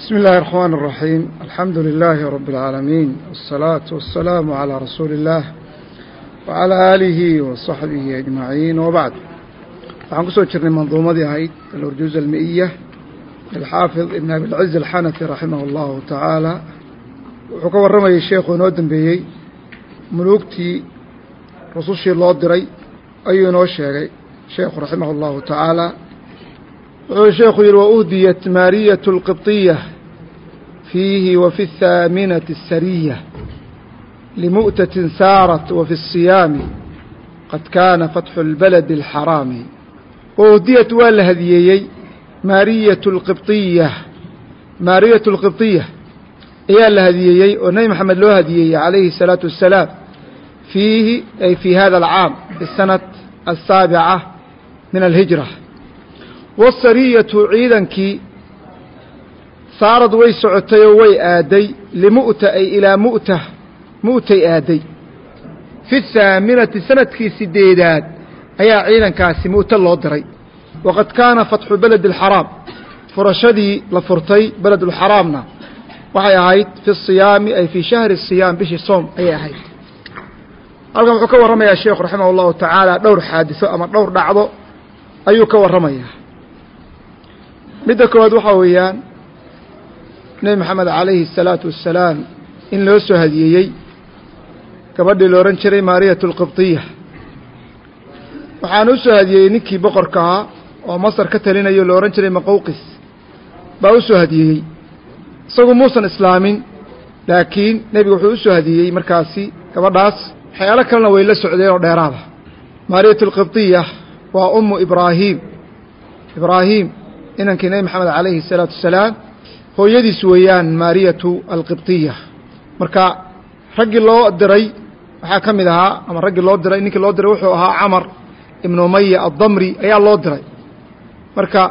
بسم الله الرحمن الرحيم الحمد لله رب العالمين والصلاة والسلام على رسول الله وعلى آله وصحبه أجمعين وبعد waxaan kusoo jirnay manduumadii ahayd alurjuuz almi'iya lilxaafid ibn abilciz alxanafi raximah allahu tacaala wuxuu ka warramayay sheekhu inoo dembeeyey muluugtii rusushii loo diray ayuu inoo sheegay sheekhu raximah allahu tacaala wuxuu sheekhu yihi wauhdiyat maariyat اlqibطiya fiihi wa fi الthaaminati الsariya limu'tatin saarat wa fi الsiyaami qad kaana fatxu اlbaladi اlxaraami wauhdiyat waa la hadiyeeyey maariyat اlqibطiya maariyat اlqibطiya ayaa la hadiyeeyey oo nebi maxamed loo hadiyeeyey calayhi الsalaatu wassalaam fiihi ay fii hada alcaam fi sanat asaabica min alhijra wasariyatu ciidankii saarad way socotay oo way aaday limu'ta ay ilaa mu'ta mu'tay aaday fi haaminati sannadkii sideedaad ayaa ciidankaasi mu'ta loo diray waqad kaana fatxu beledi alxaraam furashadii la furtay beledulxaraamna waxay ahayd fi siyaami ay fii shahri siyaam bishii soom ayay ahayd halkan wuxuu ka warramayaa sheekhu raximah allahu tacaala dhowr xaadiso ama dhowr dhacdo ayuu ka warramayaa midda koowaad waxaa weeyaan nebi maxamed calayhi الsalaatu wasalaam in loo soo hadiyeeyey gabadhii la odhan jiray maariyat alqibdiya waxaan u soo hadiyeeyey ninkii boqorka ahaa oo masar ka talinayo la odhan jiray maqowqis baa u soo hadiyeeyey isagu muusan islaamin laakiin nebigu wuxuu u soo hadiyeeyey markaasi gabadhaas. Waxyaalo kalena way la socdeen oo dheeraada. Maariyat alqibdiya waa ummu ibraahiim ibraahiim inankii nebi maxamed calayhi الsalaatu wassalaam hooyadiis weeyaan maariyatu alqibطiya marka raggii loo diray waxaa ka mid ahaa ama raggii loo diray ninkii loo diray wuxuu ahaa camar ibnu umaya addamri ayaa loo diray marka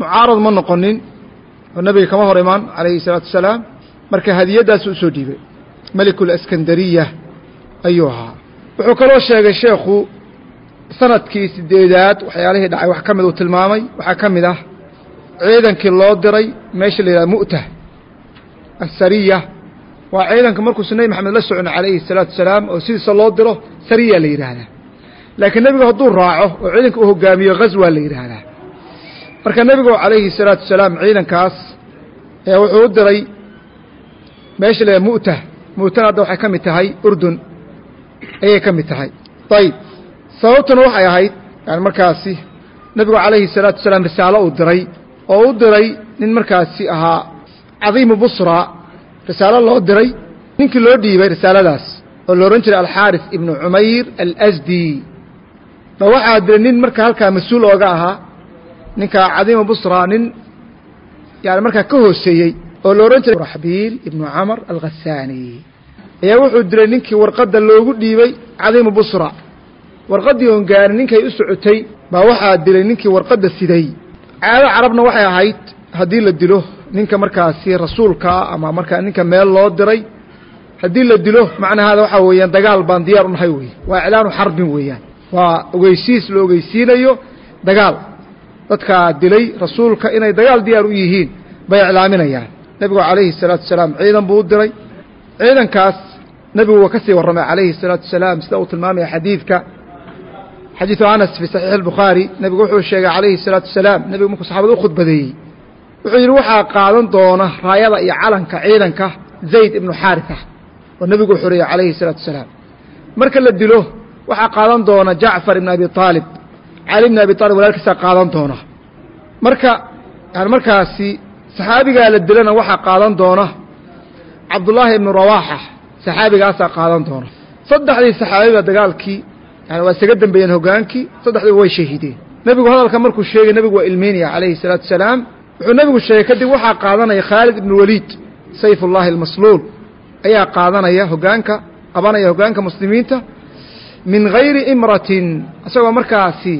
mucaarad ma noqonin oo nebiga kama hor imaan calayhi الsalaatu wassalaam marka hadiyaddaasuu usoo dhiibay meliku اlaskandariya ayuu ahaa wuxuu kaloo sheegay sheekhu sannadkii sideedaad waxyaalihii dhacay wax ka mid uu tilmaamay waxaa ka mid ah ciidankii loo diray meesha la yidhahda mu'ta asariya waa ciidanka markuusu nebi maxamed la socon calayhi salaatu wasalaam oo sidiisa loo diro sariya la yidhaahdaa. Laakiin nebigu hadduu raaco oo ciidanka uu hogaamiyo ghaswa la yidhaahdaa. Marka nebigu calayhi salaatu wasalaam ciidankaas ee wuxuu u diray meesha la yidhahda mu'ta mu'tana hadda waxay ka mid tahay urdun. Ayay ka mid tahay. Ayb sababtuna waxay ahayd yani markaasi nebigu calayhi الsalaatu wasalaam risaalo uu diray oo u diray nin markaasi ahaa cadiimu busra risaalo loo diray ninkii loo dhiibay risaaladaas oo la odhan jiray alxaaris ibnu cumayr alasdi. Ba waxaa diray nin marka halkaa mas'uul ooga ahaa ninka cadiimu busra nin yani markaa ka hooseeyey oo la odhan jiray raxbiil ibnu camar alkhasaani ayaa wuxuu diray ninkii warqadda loogu dhiibay cadiimu busra warqaddii oon gaarin ninkay u socotay baa waxaa dilay ninkii warqadda siday. Caado carabna waxay ahayd haddii la dilo ninka markaasi rasuulkaa ama markaa ninka meel loo diray haddii la dilo macnahaada waxaa weeyaan dagaal baan diyaar u nahay wey waa iclaanu xarbin weeyaan. Waa ogeysiis la ogeysiinayo dagaal. Dadkaa dilay rasuulka inay dagaal diyaar u yihiin bay iclaaminayaan. Nebigu calayhi salaatu wasalaam ciidan buu diray ciidankaas nebigu waa ka sii warramay calayhi salaatu wasalaam sida uu tilmaamaya xadiidka xadiiثu anas fii saxiix الbukhaari nebigu wuxuu sheegay calayhi الsalaatu wasalaam nebigu markuu saxaabada u khudbadeeyey wuxuu yidhi waxaa qaadan doona raayada iyo calanka ciidanka zayd ibnu xaarisa oo nebigu xoreeyey calayhi الsalaatu wasalaam marka la dilo waxaa qaadan doona jacfar ibn abi aalib cali ibn abi aalib walaalkiisaa qaadan doona marka yani markaasi saxaabigaa la dilana waxaa qaadan doona cabdullaahi ibnu rawaaxa saxaabigaasaa qaadan doona saddexdii saxaabiba dagaalkii yani waa isaga dambeeyeen hogaankii saddexdiiba way shahiideen. Nebigu hadalka markuu sheegay nebigu waa ilmeynaya calayhi الsalaatu wasalaam wuxuu nebigu sheegay kadib waxaa qaadanaya khaalid ibnu waliid sayf ullaahi almasluul. Ayaa qaadanaya hogaanka qabanaya hogaanka muslimiinta min gayri imratin. Isagoo markaasi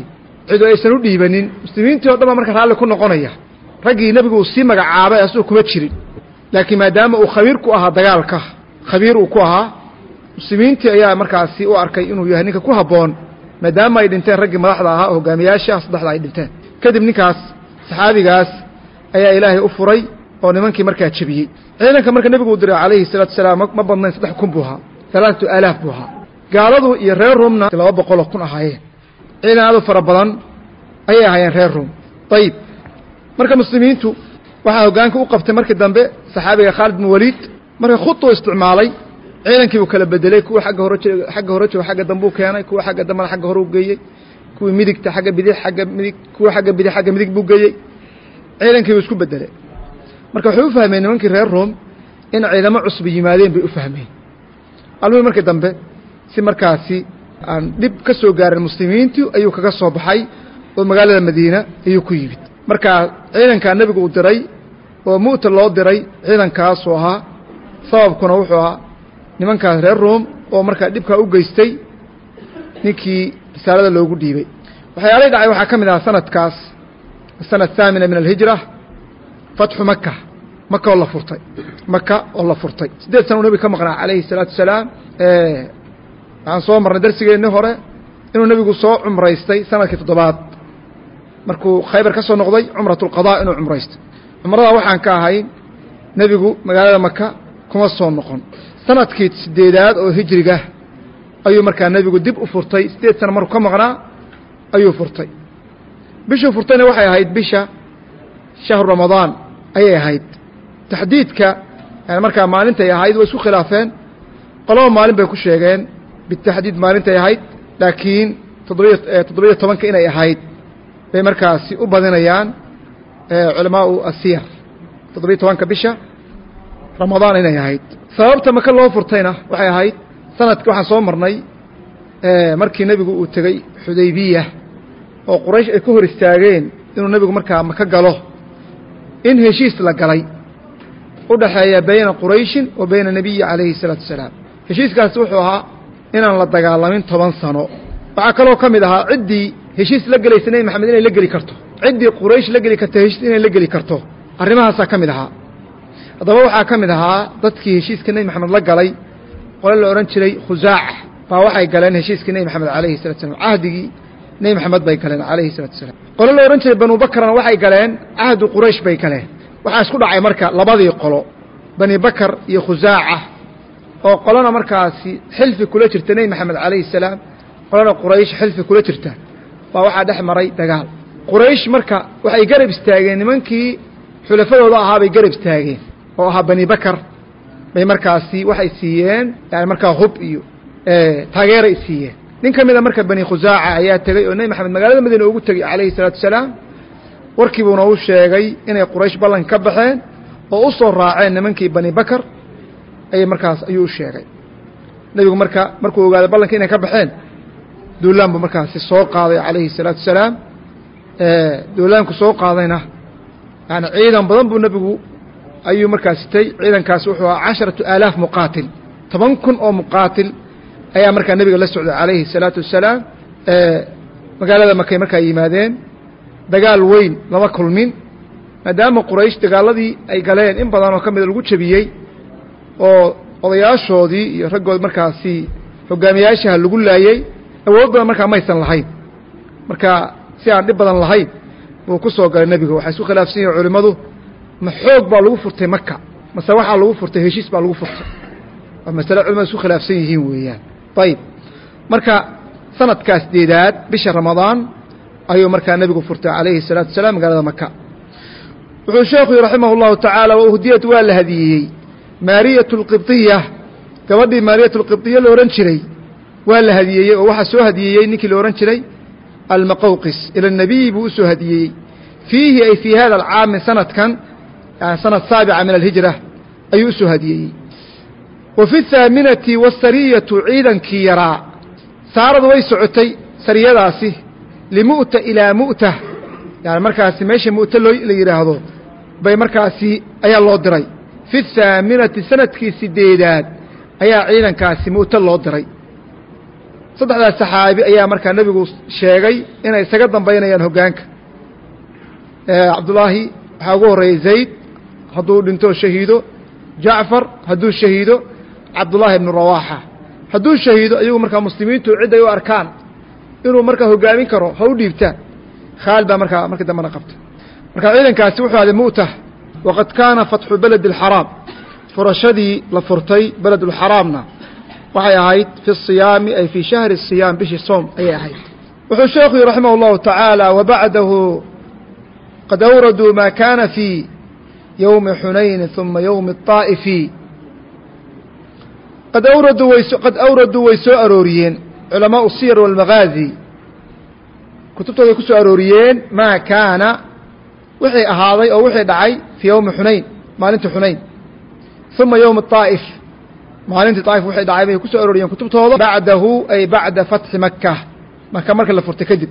cidu aysan u dhiibanin. Muslimiintii o dhan baa marka raalli ku noqonaya raggii nebigu uu sii magacaabay asagoo kuma jirin. Laakiin maadaama uu khabiir ku ahaa dagaalka khabiir uu ku ahaa muslimiintii ayaa markaasi u arkay inuu yahay ninka ku habboon maadaama ay dhinteen raggii madaxda ahaa oo hogaamiyaasha saddexda ay dhinteen. Kadib ninkaas saxaabigaas ayaa ilaahay u furay oo nimankii markaa jebiyey ciidanka marka nebigu uu diray calayhi salaatu wasalaam ma badnayn saddex kun buu ahaa talaatatu aalaaf buu ahaa. Gaaladu iyo reer ruumna laba boqoloo kun ahaayeen. Ciidan aad u fara badan ayay ahaayeen reer ruum. Ayib marka muslimiintu waxaa hoggaanka u qabtay markii dambe saxaabiga khaalid bin waliid marka khuduu isticmaalay ciidankii buu kala bedelay kuwa agga hore agga hore jooga agga dambe u keenay kuwa xagga dambena xagga hore u geeyey kuwii midigta xagga bidix agga midig kuwa xagga bidix xagga midig buu geeyey. Ciidankii buu isku bedelay. Marka waxay u fahmeen nimankii reer room in ciidamo cusub yimaadeen bay u fahmeen. Almihii markii dambe si markaasi aan dhib ka soo gaarin muslimiintu ayuu kaga soo baxay oo magaalada madiina ayuu ku yimid. Markaa ciidankaa nebigu uu diray oo mu'ta loo diray ciidankaasuu ahaa sababkuna wuxuu ahaa nimankaas reer ruum oo markaa dhibkaa u geystay ninkii risaalada loogu dhiibay. Waxyaalay dhacay waxaa ka mid ahaa sanadkaas sanad haamina min alhijra fatxu maka maka oo la furtay maka oo la furtay. Sideed sana u nebiga ka maqnaa calayhi salaatu wasalaam waxaan soo marnay darsigeennii hore inuu nebigu soo cumraystay sannadkii toddobaad. Markuu khaybar ka soo noqday cumratulqadaa inuu cumraystay. Cumradaa waxaan ka ahay nebigu magaalada maka kuma soo noqon sannadkii sideedaad oo hijriga ayuu markaa nebigu dib u furtay. Siddeed sana markuu ka maqnaa ayuu furtay. Bishuu furtayna waxay ahayd bisha shahru ramadaan. Ayay ahayd. Taxdiidka yani markaa maalintay ahayd way isku khilaafeen. Qolaba maalin bay ku sheegeen. Bitaxdiid maalintay ahayd laakiin toddobiyo toddobiyo tobanka inay ahayd bay markaasi u badinayaan culamaau asiyar toddobiyo tobanka bisha ramadaan inay ahayd sababta maka loo furtayna waxay ahayd sanadki waxaan soo marnay markii nebigu uu tegey xudaybiya oo quraysh ay ku hor istaageen inuu nebigu markaa maka galo. In heshiis la galay. U dhaxeeya bayna qurayshin wa bayna nebiyi calayhi الsalaatu wasalaam heshiiskaasi wuxuu ahaa inaan la dagaalamin toban sano. Waxaa kaloo ka mid ahaa ciddii heshiis la gelaysa nebi maxamed inay la geli karto. Ciddii quraysh la geli karta heshiis inay la geli karto. Arrimahaasaa ka mid ahaa haddaba waxaa ka mid ahaa dadkii heshiiska nebi maxamed la galay qole la odhan jiray khusaaca baa waxay galeen heshiiskii nebi maxamed calayhi salatu slam cahdigii nebi maxamed bay galeen calayhi salatu wasalaam qole la odhan jiray banu bakrna waxay galeen cahdu quraysh bay galeen. Waxaa isku dhacay marka labadii qolo bani bakar iyo khusaaca oo qolona markaasi xilfi kula jirta nebi maxamed calayhi salaam qolona quraysh xilfi kula jirta. Baa waxaa dhex maray dagaal. Quraysh marka waxay garab istaageen nimankii xulafadooda ahaa bay garab istaageen oo ahaa bani bakar bay markaasi waxay siiyeen yani markaa hub iyo taageeray siiyeen. Nin ka mida marka bani khusaaca ayaa tegey oo nebi maxamed magaalada madiina ugu tegey calayhi salaatu wasalaam. Warkii buuna u sheegay inay quraysh ballan ka baxeen oo u soo raaceen nimankii bani bakar ayay markaas ayuu u sheegay. Nebigu marka markuu ogaaday ballankii inay ka baxeen duulaan buu markaasi soo qaaday calayhi salaatu wasalaam. Duulaanku soo qaadayna yani ciidan badan buu nebigu ayuu markaa sitay. Ciidankaasi wuxuu ahaa casharatu aalaaf muqaatil. Toban kun oo muqaatil ayaa markaa nebiga la socday calayhi salaatu wasalaam magaalada markay markaa yimaadeen. Dagaal weyn lama kulmin. Maadaama quraysh dagaaladii ay galeen in badan oo ka mida lagu jebiyey oo odayaashoodii iyo raggood markaasi hogaamiyaashaha lagu laayey awood badan markaa maysan lahayn. Marka si aan dhib badan lahayn buu ku soo galay nebiga waxay isku khilaafsan yihiin culimmadu ma xoog baa lagu furtay maka mase waxaa lagu furtay heshiis baa lagu furtay waa masale culimadu isku khilaafsan yihiin weeyaan ayib marka sanadkaa sideedaad bisha ramadaan ayuu markaa nebigu furtay calayhi الsalaatu wasalaam magaalada maka wuxuu sheekhu yihi raximah اllahu tacaala wauhdiyat waa la hadiyeeyey maariyat اlqibطiya gabadhii maariyat اlqibطiya la odhan jiray waa la hadiyeeyey oo waxaa soo hadiyeeyey ninkii la odhan jiray almaqawqis ila الnabiyi buu usoo hadiyeeyey fiihi ay fii hada alcaami sanadkan yani sanad saabica min alhijra ayuu u soo hadiyeeyey wa fi haaminati wasariyatu ciidankii yaraa saaradu way socotay sariyadaasi limu'ta ilaa mu'ta yani markaasi meesha mu'ta loo la yidhaahdo bay markaasi ayaa loo diray fi haaminati sannadkii sideedaad ayaa ciidankaasi mu'ta loo diray saddexdaas saxaabi ayaa markaa nebigu sheegay inay isaga dambaynayaan hoggaanka cabdullaahi waxaa ugu horreeyey zayd hadduu dhinto shahiido jacfar hadduu shahiido cabdullaahi ibnu rawaaxa. Hadduu shahiido ayagu markaa muslimiintu cidday u arkaan inuu markaa hoggaamin karo ha u dhiibtaan. Khaalid baa markaa markii dambena qabta marka ciidankaasi wuxuu ahday mu'tah waqad kaana fatxu beledi alxaraam furashadii la furtay beledulxaraamna waxay ahayd fi siyaami ay fii shahri siyaam bishii soom ayay ahayd. Wuxuu sheekhu yihi raximah اllahu tacaala wabacdahu qad awraduu ma kana fii yowmi xunayni ثuma yowmi الطaa'ifi qad awraduu way qad awraduu way soo arooriyeen culamaau siyar walmagaazi kutubtooday ku soo arooriyeen maa kaana wixii ahaaday oo wixii dhacay fii yowmi xunayn maalintii xunayn uma yowmi طaa'if maalintii طaa'if wixii dhacay bay ku soo arooriyeen kutubtooda bacdahu ay bacda fatxi maka maka marka la furtay kadib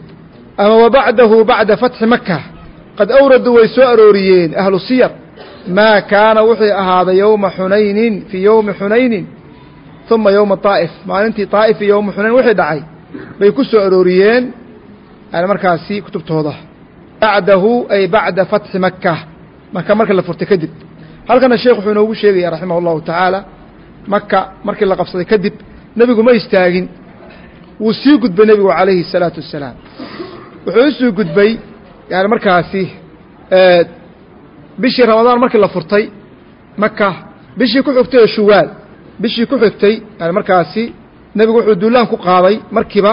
ama wa bacdahu bacda fatxi maka qad awraduu way soo arooriyeen ahlu siyar maa kaana wixii ahaaday yowma xunaynin fii yowmi xunaynin uma yowma طaa'if maalintii طaa'if iyo yowma xunayn wixii dhacay bay ku soo arooriyeen yani markaasi kutubtooda bacdahu ay bacda fatxi maka maka marka la furtay kadib halkana sheekh wuxuu inoogu sheegaya raximah اllahu tacaala maka markii la qabsaday kadib nebigu ma istaagin wuu sii gudbay nebigu calayhi الsalaatu wassalaam wuxuu usii gudbay yani markaasi bishii ramadaan markii la furtay maka bishii ku xigtay oo shuwaal bishii ku xigtay yani markaasi nebigu wuxuu duulaan ku qaaday markiiba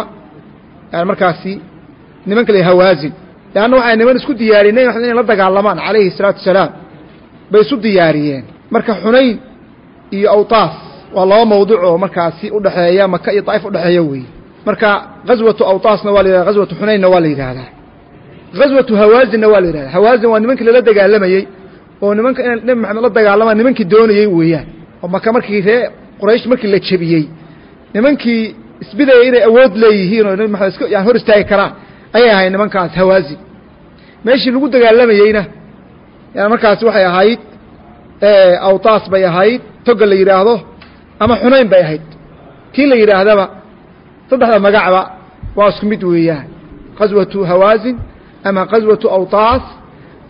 yani markaasi nimanka la hawaazin leanna waxay niman isku diyaariyeen inay la dagaalamaan calayhi الsalaatu wasalaam bay isu diyaariyeen. Marka xunayn iyo awtaas waa laba mawduc oo markaasi udhexeeya maka iyo daa'if udhexeeya weeye marka ghaswatu awtaasna waa la yihahda ghaswatu xunaynna waa la yidhaahdaa ghaswatu hawaazinna waa la yidhahda hawaazin waa nimankii lala dagaalamayey oo nimanka in nebi maxamed la dagaalamaan nimankii doonayey weeyaan. Oo maka markii ree quraysh markii la jebiyey nimankii isbidaya inay awood leeyihiin oo nebi maxamed iska yani hor istaagi karaan ayay ahayd nimankaas hawaazin. Meeshii lagu dagaalamayeyna markaasi waxay ahayd awtaas bay ahayd toga la yidhaahdo ama xunayn bay ahayd. Kii la yidhaahdaba saddexda magacba waa isku mid weeyaan. Qaswatu hawaazin ama qaswatu awtaas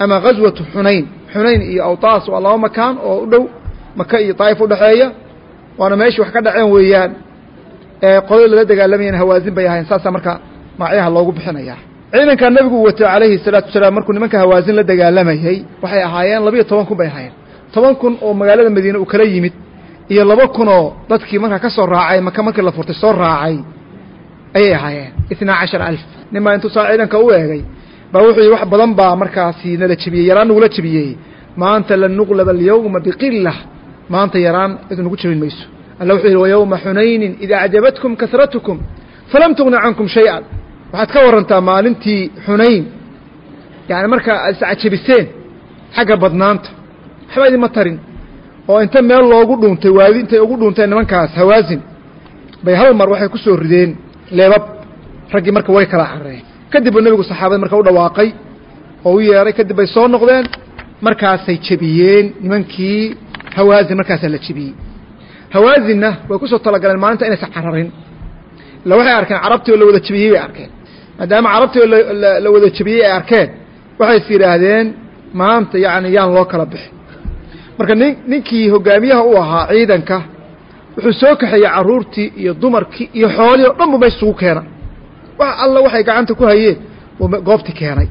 ama qaswatu xunayn xunayn iyo awtaas waa laba makaan oo u dhow maka iyo daa'if udhexeeya waana meeshii wax ka dhaceen weeyaan. Qolada lala dagaalamayeen hawaazin bay ahayn saasaa marka magacyaha loogu bixinaya. Ciidankaa nebigu watay calayhi الsalaatu wasalaam markuu nimanka hawaazin la dagaalamayey waxay ahaayeen labiyo toban kun bay ahaayeen. Toban kun oo magaalada madiine uu kala yimid iyo laba kunoo dadkii markaa ka soo raacay maka markii la furtay soo raacay ayay ahaayeen. Itnaa cashar alf. Nin baa intuu saa ciidanka u eegay baa wuxuu wax badan baa markaasi nala jebiyey yaraan nagula jebiyey. Maanta lan nuqlaba alyawma biqila maanta yaraan cid nagu jebin mayso. Alla wuxuu yihi wayowma xunaynin id acjabatkum kasratukum falam tugni cankum shay-an. Waxaad ka warantaa maalintii xunayn yani markaa aad iscajabiseen xagga badnaanta. Waxba idinma tarin. Oo inta meel loogu dhuuntay waadi intay ugu dhuunteen nimankaas hawaazin bay hal mar waxay ku soo rideen leebab. Raggii marka way kala carareen kadib buu nebigu saxaabada marka u dhawaaqay oo u yeeray kadib soo noqdeen. Markaasay jebiyeen nimankii hawaazin markaasaa la jebiyey. Hawaazinna way ku soo talagaleen maalinta inaysan cararin. Illa waxay arkeen carabtii oo la wada jebiyey bay arkeen. Maadaama carabtii oo la wada jebiyey ay arkeen waxay is yidhaahdeen maanta yacni yaan loo kala bixi marka nin ninkii hogaamiyaha u ahaa ciidanka wuxuu soo kaxeeyey carruurtii iyo dumarkii iyo xoolihii o dhan bu meesha isugu keena wax alla waxay gacanta ku hayeen buu goobtii keenay.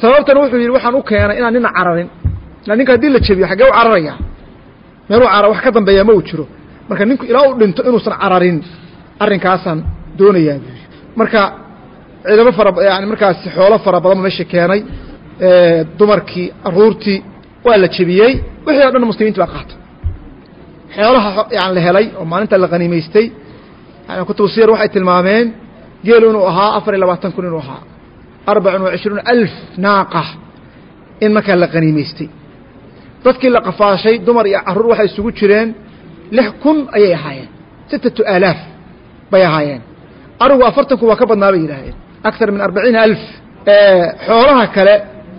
Sababtana wuxuu yidhi waxaan u keenay inaan nina cararin. Ila ninka haddii la jebiyo xaggee u cararaya. Meeluu cara wax ka dambeeya ma uu jiro. Marka ninku ilaa u dhinto inuusan cararin arrinkaasaan doonayaa buu yidhi marka ciidamo fara yani markaasi xoolo fara badan bu meesha keenay. Dumarkii aruurtii waa la jebiyey. Wixii o dhan muslimiinti baa qaatay. Xoolaha yani la helay oo maalinta la qaniimaystay. Yani kutubu siyar waxay tilmaameen geelu inuu ahaa afar iyo labaatan kun inuu ahaa. Arbacun wa alf naaqa in markaa la qaniimaystay. Dadkii la qafaashay dumar iyo carruur waxay isugu jireen lix kun ayay ahaayeen. Sittatu aalaaf bay ahaayeen. Arigu afartan kun waa ka badnaa bay yidhaahdeen. Akar min arbaciina alf. Xoolaha kale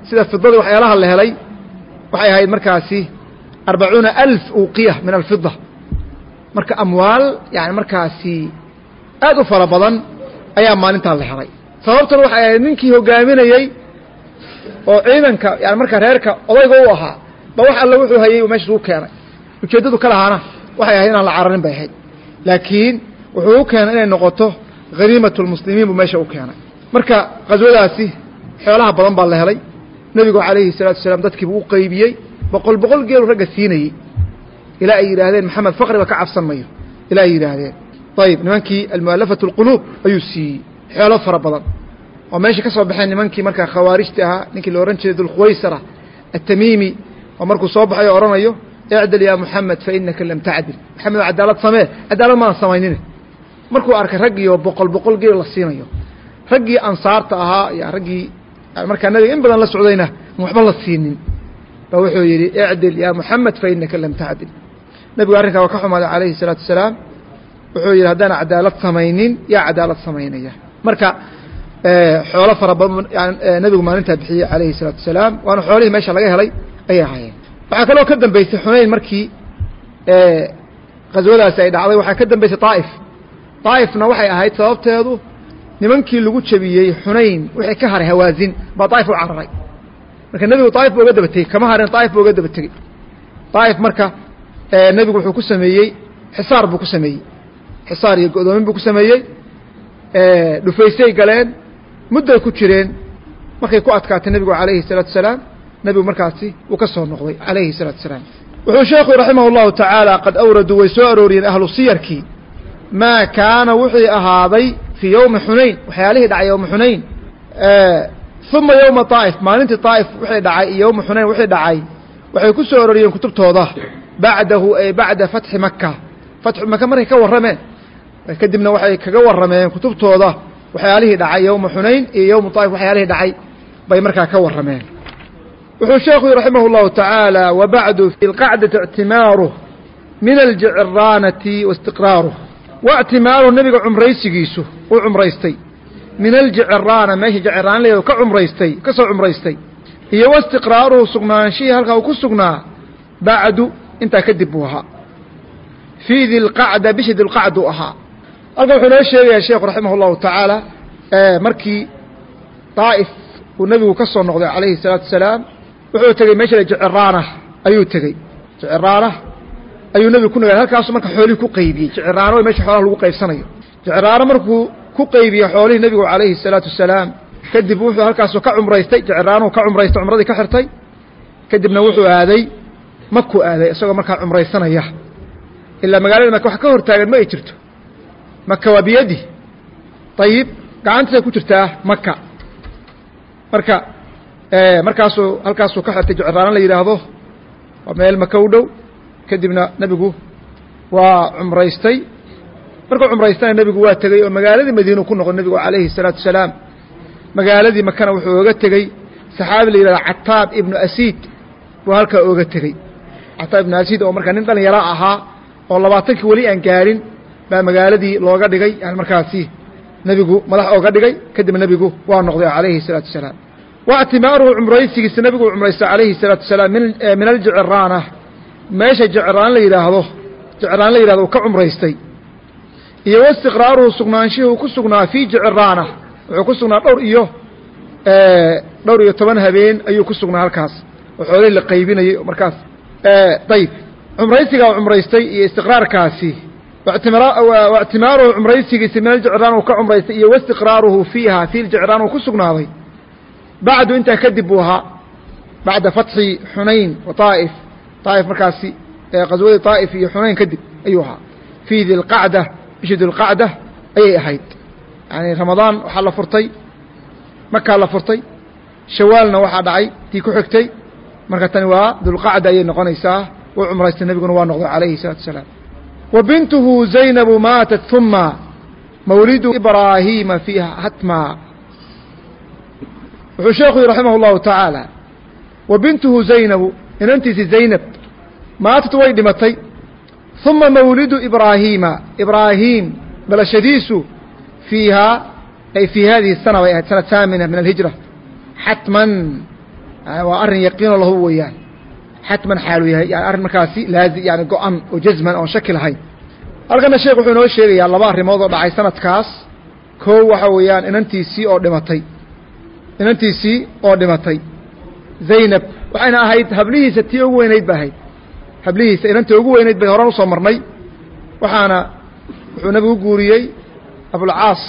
sida fidadii waxyaalaha la helay waxay ahayd markaasi arbacuuna alf uqiya min alfida marka amwaal yani markaasi aad u fara badan ayaa maalintaa la helay. Sababtan waxay ahayd ninkii hogaaminayey oo ciidanka yani markaa reerka odayga u ahaa ba wax alla wuxuu hayey uu meesha isugu keenay. Ujeeddadu ka lahaana waxay ahayd inaan la cararin bay ahayd. Laakiin wuxuu u keenay inay noqoto haniimat lmuslimiin buu meesha u keenay. Marka qaswadaasi xoolaha badan baa la helay. Nebigu calayhi salaatu wasalaam dadkiibu u qeybiyey boqol boqol geelu ragga siinayey ilaa ay yidhaahdeen maxamed faqriba ka cabsan mayo. Ilaa ay yidhaahdeen ayib nimankii almu'alafatu alquluub ayuu siiyey xoolo fara badan. Oo meesha ka soo baxeen nimankii markaa khawaarijta ahaa ninkii la odhan jiray dulkhuwaysara atamiimi oo markuu soo baxay oo odhanayo icdil yaa muxamed fa inaka lam tacdil maxamed oo cadaalad samee cadaalad maan samaynine. Markuu arkay raggiioo boqol boqol geel la siinayo. Raggii ansaarta ahaa iyo raggii markaa nabiga in badan la socdayna waxba la siinin. Ba wuxuu yidhi icdil yaa muxamed fa inaka lam tacdil nebigu arrinkaa waa ka xumaaday calayhi salaatu wasalaam wuxuu yidhi haddaan cadaalad samaynin yaa cadaalad samaynaya. Marka xoolo fara badan nebigu maalintaa bixiyey calayhi salaatu wasalaam waana xoolihii meesha laga helay ayay ahaayeen waxaa kaloo ka dambeysay xunayn markii khaswadaasi ay dhacday waxaa ka dambeysay daa'if daa'ifna waxay ahayd sababteedu nimankii lagu jebiyey xunayn wixii ka haray hawaasin baa daa'if u cararay marka nebigu daa'if ba uga daba tegey kama harin daa'if ba uga daba tegey daa'if marka nebigu wuxuu ku sameeyey xisaar buu ku sameeyey xisaar iyo go'doomin buu ku sameeyey. Dhufaysay galeen. Mudday ku jireen. Markay ku adkaatay nebigu calayhi salaatu wasalaam nebigu markaasi uu ka soo noqday calayhi salaatu wasalaam. Wuxuu sheekhu raximah اllahu tacaala qad awraduu way soo arooriyeen ahlu siyarkii. Maa kaana wixii ahaaday fii yowmi xunayn waxyaalihii dhacay yowma xunayn uma yowma daa'if maalintii daa'if wixii dhacay iyo yowma xunayn wixii dhacay waxay ku soo arooriyeen kutubtooda bacdahu ay bacda fatxi maka fatxu maka markay ka warrameen Eh, kadibna waxay kaga warrameen kutubtooda waxyaalihii dhacay yowma xunayn iyo yowma taa'if waxyaalihii dhacay bay markaa ka warrameen. Wuxuu sheekhu yidhi raximah اllahu tacaala wabacdu fi lqacdati ictimaaruh min aljiciraanati waistiqraaruh wa ictimaaruhu nebiga cumraysigiisu uu cumraystay. Min aljiciraana meesha jiciraan leedaho ka cumraystay ka cumraystay. Iyo waistiqraaruhu sugnaanshihii halkaa uu ku sugnaa bacdu intaa kadib buu ahaa. Fii dilqacda bisha dilqacdu ahaa halkan wuxuu noo sheegayaa sheekhu raximah اllahu tacaala markii daa'if uu nebigu ka soo noqday calayhi الsalaatu wasalaam wuxuu tegey meesha la jiciraana ayuu tegey jiciraana ayuu nebigu ku nagaaday halkaasu marka xoolihii ku qaybiyey jiciraana way mesha xoolaha lagu qaybsanayo jiciraana markuu ku qaybiyey xoolihii nebigu calayhi الsalaatu wasalaam kadib wuxuu halkaasu ka cumraystay jiciraanuhu ka cumraystay cumradii ka xirtay kadibna wuxuu aaday makuu aaday isagoo markaa cumraysanaya ilaa magaalada maka wax ka hortaagan ma ay jirto maka waa biyadi ayib gacantiisay ku jirtaa maka marka markaasuu halkaasuu ka xirtay jiciraana la yidhaahdo waa meel maka u dhow. Kadibna nebigu waa cumraystay. Markuu cumraystana nebigu waa tegey oo magaaladii madiinuu ku noqday nebigu calayhi الsalaatu wasalaam. Magaaladii makana wuxuu oga tegey. Saxaabi la yidhahdo cataab ibnu asiid buu halkaa oga tegey. Cataab ibnu asiid oo markaa nin dhalinyaro ahaa oo labaatankii weli aan gaarin baa magaaladii looga dhigay yani markaasi nebigu madax ooga dhigay kadibna nebigu waa noqday calayhi salaatu wasalaam. Wa اctimaaruhu cumraysigiisa nebigu u calayhi salaatu wasalaam min eh, aljicraana meesha jecraan la yidhaahdo jecraan la yidhahdo u ka cumraystay. Iyo waistiqraaruhu sugnaanshihii uu ku sugnaa fii jicraana. Wuxuu ku sugnaa dhowr iyo eh, dhowr iyo toban habeen ayuu ku sugnaa halkaas. Oo la qaybinayay markaas. Eh, dayb. Cumraysigaa cumraystay iyo istiqraarkaasi waictimaaruhu cumraysigiisa min aljiciraan uu ka cumraystay iyo waistiqraaruhu fiiha fi ljiciraan uu ku sugnaaday bacdu intaa kadib buu ahaa bacda fatxi xunayn wa طaa'if طaa'if markaasi qaswadii طaa'if iyo xunayn kadib ayuu ahaa fii dilqacda bishii dilqacda ayay ahayd yani ramadaan waxaa la furtay makaa la furtay shawaalna waxaa dhacay tii ku xigtay marka tani waa dulqacda ayay noqonaysaa wuu cumraystay nebiguna waa noqday calayhi الsalaatu wasalaam wa bintuhu zaynabu maatat ثuma mawlidu ibraahiima fiiha hatma wuxuu sheekhu yihi raximah اllahu tacaala wa bintuhu zaynabu inantiisi zaynab maatad way dhimatay ثuma mawlidu ibraahiima ibraahiim dhalashadiisu fiihaa ay fii hadihi الsana bay ahayd sana haamina min alhijra xatman waa arrin yaqiino lahu weeyaan xatman xaalu yahay yani arrin markaasi laazi yani go-an oo jazman oon shaki lahayn halkana sheekh wuxuu inoo sheegayaa laba arrimood oo dhacay sanadkaas. Kow waxa weeyaan inantiisii oo dhimatay. Inantiisii oo dhimatay. Zaynab waxayna ahayd hablihiisa tii ugu weynayd ba ahayd. Hablihiisa inantii ugu weynayd bay horan u soo marnay. Waxaana wuxuu nebigu guuriyey abulcaas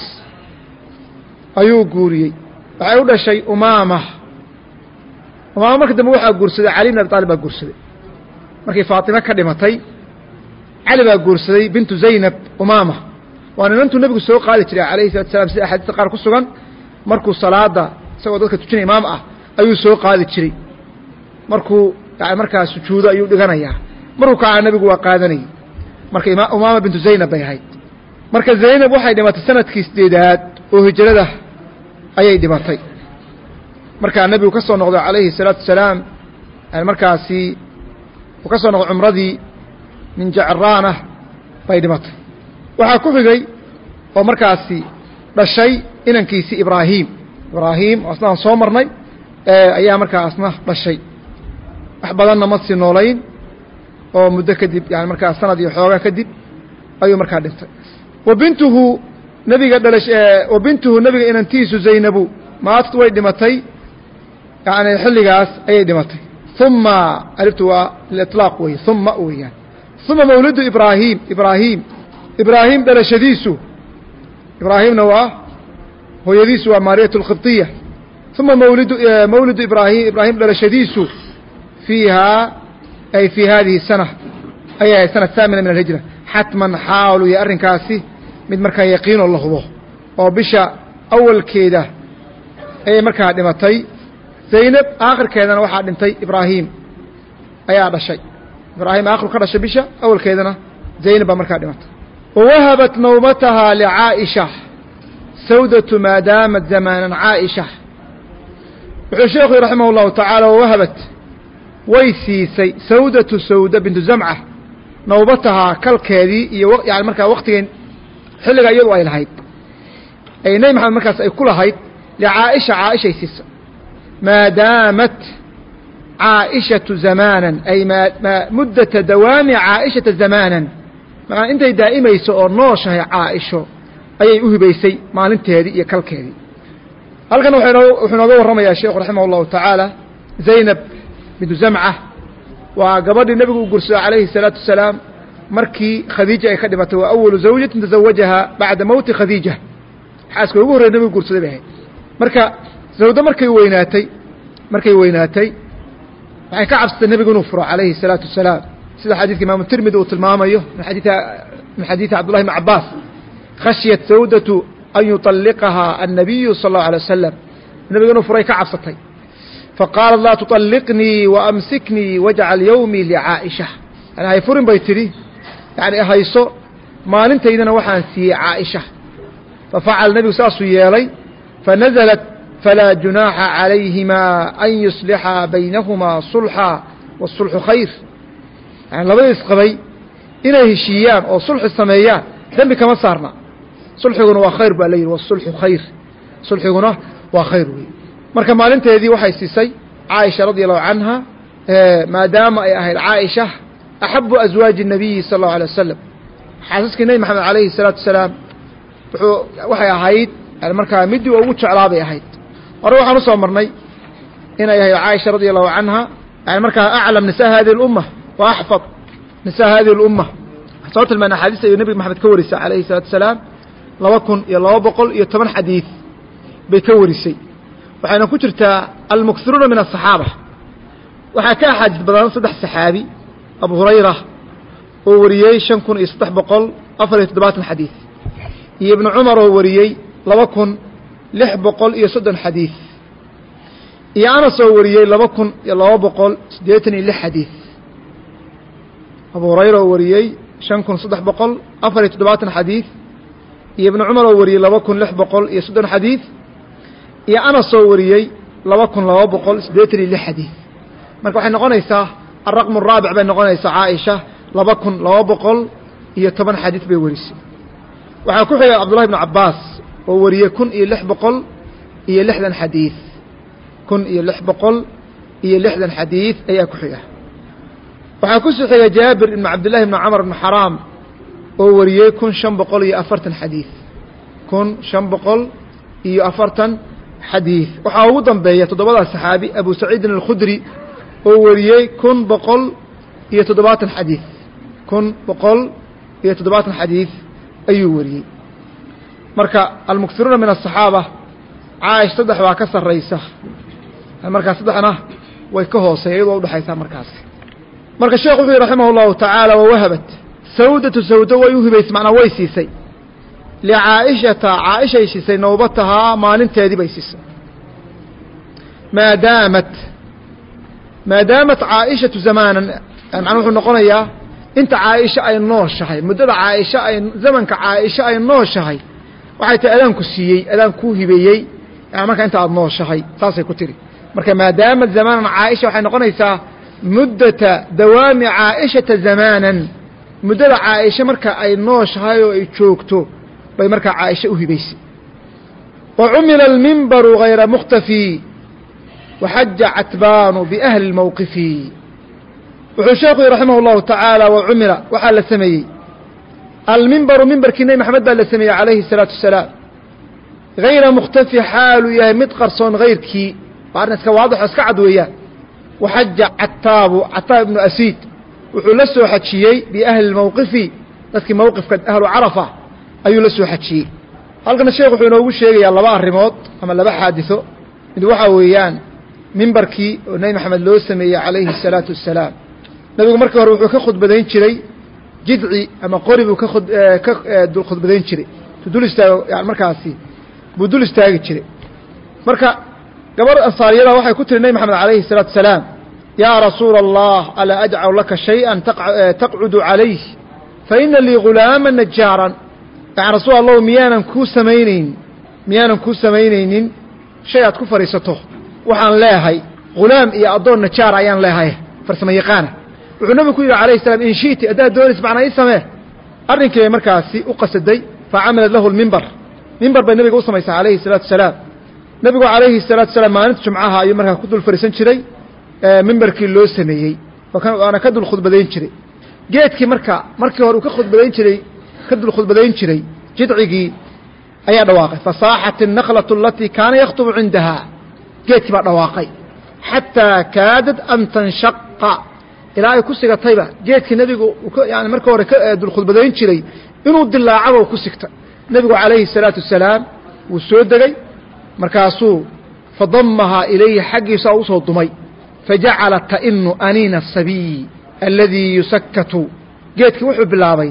ayuu guuriyey. Waxay u dhashay umaama umaama marka dambe waxaa guursaday cali bn abi taalib baa guursaday. Markay faatime ka dhimatay cali baa guursaday bintu zaynab umaama. Waa ninantuu nebigu soo qaadi jiray calayhi salatu salam sida axaadiista qaar ku sugan. Markuu salaada isagoo dadka tujina imaam ah ayuu soo qaadi jiray. Markuu yani markaa sujuudo ayuu dhiganayaa markuu kacaa nebigu waa qaadanayay. Marka umaama bintu zaynab bay ahayd. Marka zaynab waxay dhimatay sannadkii sideedaad oo hijrada ayay dhimatay markaa nebigu ka soo noqday calayhi الsalaatu wasalaam markaasi uu ka soo noqday cumradii min jacraanah bay dhimatay. Waxaa ku xigay oo markaasi dhashay inankiisii ibraahim. Ibraahim oo asna aan soo marnay ayaa markaa asna dhashay. Wax badanna ma sii noolayn oo muddo kadib yani markaa sanad iyo xoogaa kadib ayuu markaa dhintay. Wa bintuhu nebiga dhalash wa nebiga inantiisu zaynabu maatad way dhimatay yani xilligaas ayay dhimatay uma aliftu waa liطlaaq weeye uma weeyaan uma mawlidu ibraahim ibraahim ibraahim dhalashadiisu ibraahimna waa hooyadiisu waa maariyat اlkibطiya uma mawlidu mawlidu ibraahim ibraahim dhalashadiisu fiihaa ay fii hadihi الsana ayay ahayd sana haamina min alhijra xatman xaalu iyo arrinkaasi mid markaa yaqiinoo la hubo oo bisha awalkeeda ayay markaa dhimatay zaynab aakhirkeedana waxaa dhintay ibraahim. Ayaa dhashay. Ibraahim aakhiru ka dhashay bisha awalkeedana zaynab baa markaa dhimatay wawahabat nawmatahaa licaaisha sawdatu maadaamat zamaanan caaisha. Wuxuu sheekhu raximah اllahu tacaala wawahabat way siisay sawdatu sawda bintu zamca. Nawbatahaa kalkeedii iyo yani markaa waktigeen xilliga iyadu ay lahayd. Ay nebi maxamed markaas ay ku lahayd licaaisha caaishay siisay maadaamat caaishatu zamaanan ay muddata dawaami caaishata zamaanan maa intay daa'imayso oo nooshahay caaisho ayay u hibaysay maalinteedii iyo kalkeedii halkan wuxuu inooga warramayaa sheekhu raximah اllahu tacaala zaynab bintu zamca waa gabadhii nebigu u guursaday calayhi الsalaatu wasalaam markii khadiija ay ka dhimatay waa awalu zawjatin tazawajaha bacda mowti khadiija xaaska ugu horrey nebigu guursaday bay ahayd marka zawdo markay weynaatay markay weynaatay waxay ka cabsatay nebigu inuu furo calayhi الsalaatu wasalaam sida xadiidka imaamu tirmidi uu tilmaamayo min xadiidi cabdullahi bn cabaas khashyat sawdatu an yuطalliqahaa annabiyu sal اllahu alay wasalam nebigu inuu furay ka cabsatay faqaalat laa tuطalliqnii waamsiknii wajcal yowmii licaaisha yani hay furin bay tidhi yani hayso maalintaydana waxaan siiyey caaisha fafacala nebigu saasuu yeelay fanaزlat falaa junaaxa calayhimaa an yuslixaa baynahumaa sulxa wasulxu khayr yani labadiis qabay inay heshiiyaan oo sulxi sameeyaan dembi kama saarna sulxiguna waa khayr baa la yidhi wasulxu khayr sulxiguna waa khayr wey marka maalinteedii waxay siisay caaisha radia allahu canha maadaama ay ahayd caaisha axabu aswaaji الnabiyi sal اllahu alay wasalam xaasaskii nebi maxamed alayhi الsalaatu wasalaam wuxuu waxay ahayd yani markaa midii ugu jeclaa bay ahayd hore waxaan usoo marnay inay ahayd caaisha radia allahu canha yani markaa aclam nisa hadihi اlumma wa axfad nisa hadihi اlumma waxaan soo tilmaana axaadiista ayuu nebiga maxamed ka warisay alayhi الsalatu wasalaam laba kun iyo laba boqol iyo toban xadiid bay ka warisay waxayna ku jirtaa almukhiruuna min aلصaxaaba waxaa ka axaadiis badan saddex saxaabi abu hurayra oo wariyey shan kun iyo saddex boqol afar iyo toddobaatan xadiid iyo ibnu cumar oo wariyey laba kun lix boqol iyo soddon xadiid iyo anas oo wariyey laba kun iyo laba boqol siddeetan iyo lix xadiid abu hurayra oo wariyey shan kun saddex boqol afar iyo toddobaatan xadiid iyo ibnu cumar oo wariyey laba kun lix boqol iyo soddon xadiid iyo anas oo wariyey laba kun laba boqol siddeetan iyo lix xadiid marka waxay noqonaysaa alraqmu araabic bay noqonaysaa caaisha laba kun laba boqol iyo toban xadiid bay warisay. Waxaa ku xigay cabdullahi bnu cabbaas oo wariyey kun iyo lix boqol iyo lixdan xadiid kun iyo lix boqol iyo lixdan xadiid ayaa ku xiga waxaa ku soo jaabir ibnu cabdillahi bnu camar ibnu xaraam oo wariyey kun shan boqol iyo afartan xadiid kun shan boqol iyo afartan xadiid waxaa ugu dambeeya toddobadaas saxaabi abu saciidin alkhudri oo wariyey kun boqol iyo toddobaatan xadiid kun boqol iyo toddobaatan xadiid ayuu wariyey marka almuksiruuna min asaxaaba caaisha saddex baa ka sarraysa. Markaa saddexna way ka hooseya iyadoo udhexaysaa markaas marka sheekh wuxuu yihi raximah اllahu tacaala wawahabat sawdatu sawdo way u hibaysay macnaa way siisay. Licaa'ishata caaishay siisay nowbatahaa maalinteedii bay siisay. Maadaamat maadaamat caaishatu zamaanan macnaa wuxuu noqonayaa inta caaisha ay nooshahay muddada caaisha ay zamanka caaisha ay nooshahay waxay tahay adaanku siiyey adaan kuu hibeeyey yani marka inta aad nooshahay saasay ku tiri. Marka maadaamat zamaanan caaisha waxay noqonaysaa muddata dawaami caaishata zamaanan. Muddada caaisho marka ay nooshahay oo ay joogto bay markaa caaisho u hibaysay wa cumila almimbaru hayra mukhtafi waxaja catbaanu biahli mowqifi wuxuu sheekhu yihi raximah اllahu tacaala wa cumila waxaa la sameeyey almimbaru mimbarkii nebi maxamed baa la sameeyey calayhi الsalaatu wasalaam hayra mukhtafi xaaluu yahay mid qarsoon hayrkii waa arrin iska waadixo iska cad weeyaan waxaja cataabu cataab ibnu asiid wuxuu la soo xajiyey biahli mowqifi dadkii mowqifka ahlu carafa ayuu la soo xajiyey halkana sheekh wuxuu inoogu sheegayaa laba arrimood ama laba xaadiثo mid waxaa weeyaan mimbarkii oo nebi maxamed loo sameeyey calayhi الsalaatu wassalaam nebigu markii hore wuxuu ka khudbadayn jiray jidci ama qori buu ka ka dul khudbadayn jiray tu dul istaago yani markaasi buu dul istaagi jiray marka gabar ansaariyada waxay ku tiri nebi maxamed calayhi الsalaatu wasalaam yaa rasuula allah alaa ajcalu laka shayئa taqcudu calayh faina lii gulaama najaaran yani rasuul allahu miyaanan kuu samaynaynin miyaanan kuu samaynaynin shay aad ku fadhiisato waxaan leehay ghulaam iyo addoon najaar ayaan leehay farsamo yaqaana wuxuu nabigu ku yidhi alayh salaam in shi'ti haddaad doonays macnaa ii samee. Arrinkay markaasi u qasaday fa camilat lahu lmimbar mimbar bay nabiga u samaysaa calayhi salaatu wasalaam nebigu calayhi salaatu wasalaam maalinta jumcaha ayuu markaa ku dul fadhiisan jiray mimbarkii loo sameeyey. Waana ka dul khudbadayn jiray. Geedkii marka markii hore uu ka khudbadayn jiray ka dul khudbadayn jiray jidcigii ayaa dhawaaqay. Fa saaxat innaqlatu kaana yakhtubu cindaha geedkii baa dhawaaqay. Xataa kaadad an tanshaqa ilaa ay ku sigatayba. Geedkii nebigu yani marka hore ka dul khudbadayn jiray inuu dilaacaba ku sigtay. Nebigu calayhi الsalaatu wasalaam wuu soo degey markaasuu fadamahaa ilayhi xaggiisa u soo dumay. Fajacala ta'inu aniina asabiy aladii yusakatu geedkii wuxuu bilaabay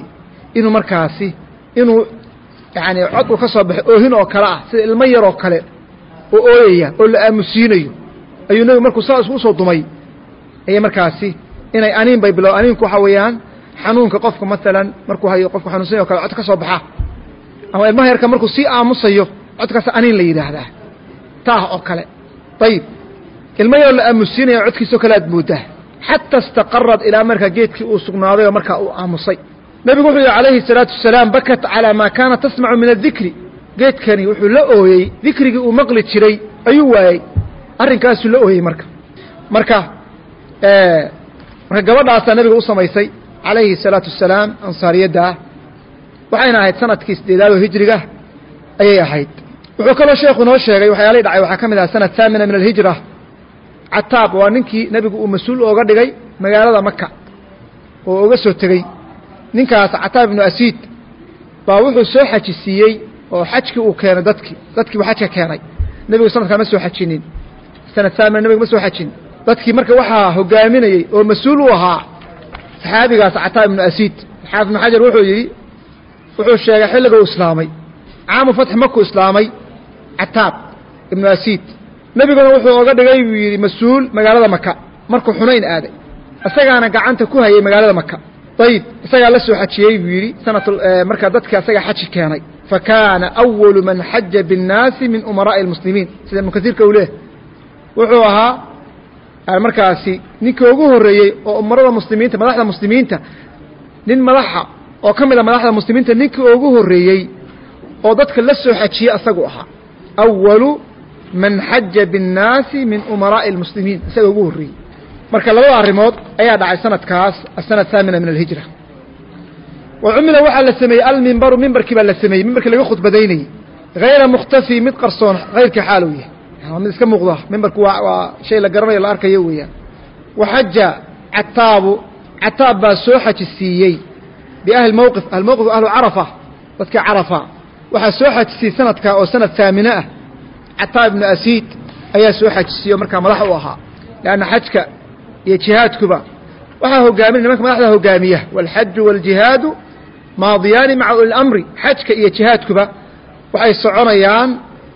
inuu markaasi inuu yani cod uu ka soo baxay oohin oo kale ah sida ilmo yar oo kale oo ooyaya oo la aamusiinayo ayuu nebigu markuu saa isku u soo dumay. Ayay markaasi inay aniin bay bilo aniinku waxaa weeyaan xanuunka qofku maalan markuu hayo qofku xanuunsany o kale cod ka soo baxa. Ama ilmaha yarka markuu sii aamusayo codkaas aniin la yidhaahdaa. Taah oo kale. Ayib ilma yaroo la aamusiinayo codkiisoo kale aad moodaa. Xataa istaqarad ilaa markaa geedkii uu sugnaaday oo markaa uu aamusay. Nebigu wuxuu yihi calayhi salaatu wasalaam bakat calaa maa kaana tasmacu min adikri geedkani wuxuu la ooyey dikrigii uu maqli jiray ayuu waayey. Arrinkaasuu la ooyey marka. Marka marka gabadhaasaa nebiga u samaysay calayhi الsalaatu wasalaam ansaariyadda waxayna ahayd sannadkii sideedaad oo hijriga ayay ahayd. Wuxuu kaloo sheekhu noo sheegay waxyaalihii dhacay waxaa ka mid aha sanad haamina min alhijra. Cataab waa ninkii nebigu uu mas'uul ooga dhigay magaalada maka oo oga soo tegey ninkaas cataab ibnu asiid baa wuxuu soo xaji siiyey oo xajkii uu keenay dadkii dadkii buu xajka keenay. Nebigu sanadkaa ma soo xajinin. Sanad saamina nebigu ma soo xajin dadkii marka waxaa hogaaminayey oo mas'uul u ahaa saxaabigaas cataab ibnu asiid. Xaafid ibnu xajar wuxuu yidhi wuxuu sheegay xilliga uu islaamay. Caamu fatxi markuu islaamay cataab ibnu asiid. Nebiguna wuxuu oga dhigay buu yidhi mas'uul magaalada maka markuu xunayn aaday. Isagaana gacanta ku hayay magaalada maka ayib isagaa la soo xajiyey buu yidhi sanat markaa dadka isagaa xaji keenay. Fakaana awalu man xaja biاnnaasi min umaraa'i اlmuslimiin sida ibnu kasiirka uu leehay wuxuu ahaa markaasi ninkii ugu horreeyey oo umarada muslimiinta madaxda muslimiinta nin madaxa oo ka mid a madaxda muslimiinta ninkii ugu horreeyey oo dadka la soo xajiyey asagu ahaa awalu man xaja biاnnaasi min umaraa'i اlmuslimiin isaga ugu horreeyey marka labada arrimood ayaa dhacay sanadkaas asanad haamina min alhijra. Wa cumila waxaa la sameeyey almimbaru mimbarkii baa la sameeyey mimbarkii laga khudbadaynayey hayra mukhtafi mid qarsoon hayrkii xaalow yahay waa mid iska muuqda mimbarku waa shay la garanayo la arkayo weeyaan. Waxaja cataabu cataab baa soo xaji siiyey biahli mowqif ahli mowqif ahlu carafa. Dadkii carafa. Waxaa soo xajisiiyey sanadkaa oo sanad haamine ah. Cataab ibnu asiid ayaa soo xajisiiye oo markaa madax u ahaa. Leanna xajka iyo jihaadkuba. Waxaa hogaamin nimanka madaxda hogaamiya. Wاlxaju wاljihaadu maadiyaani maca ulilamri xajka iyo jihaadkuba waxay soconayaan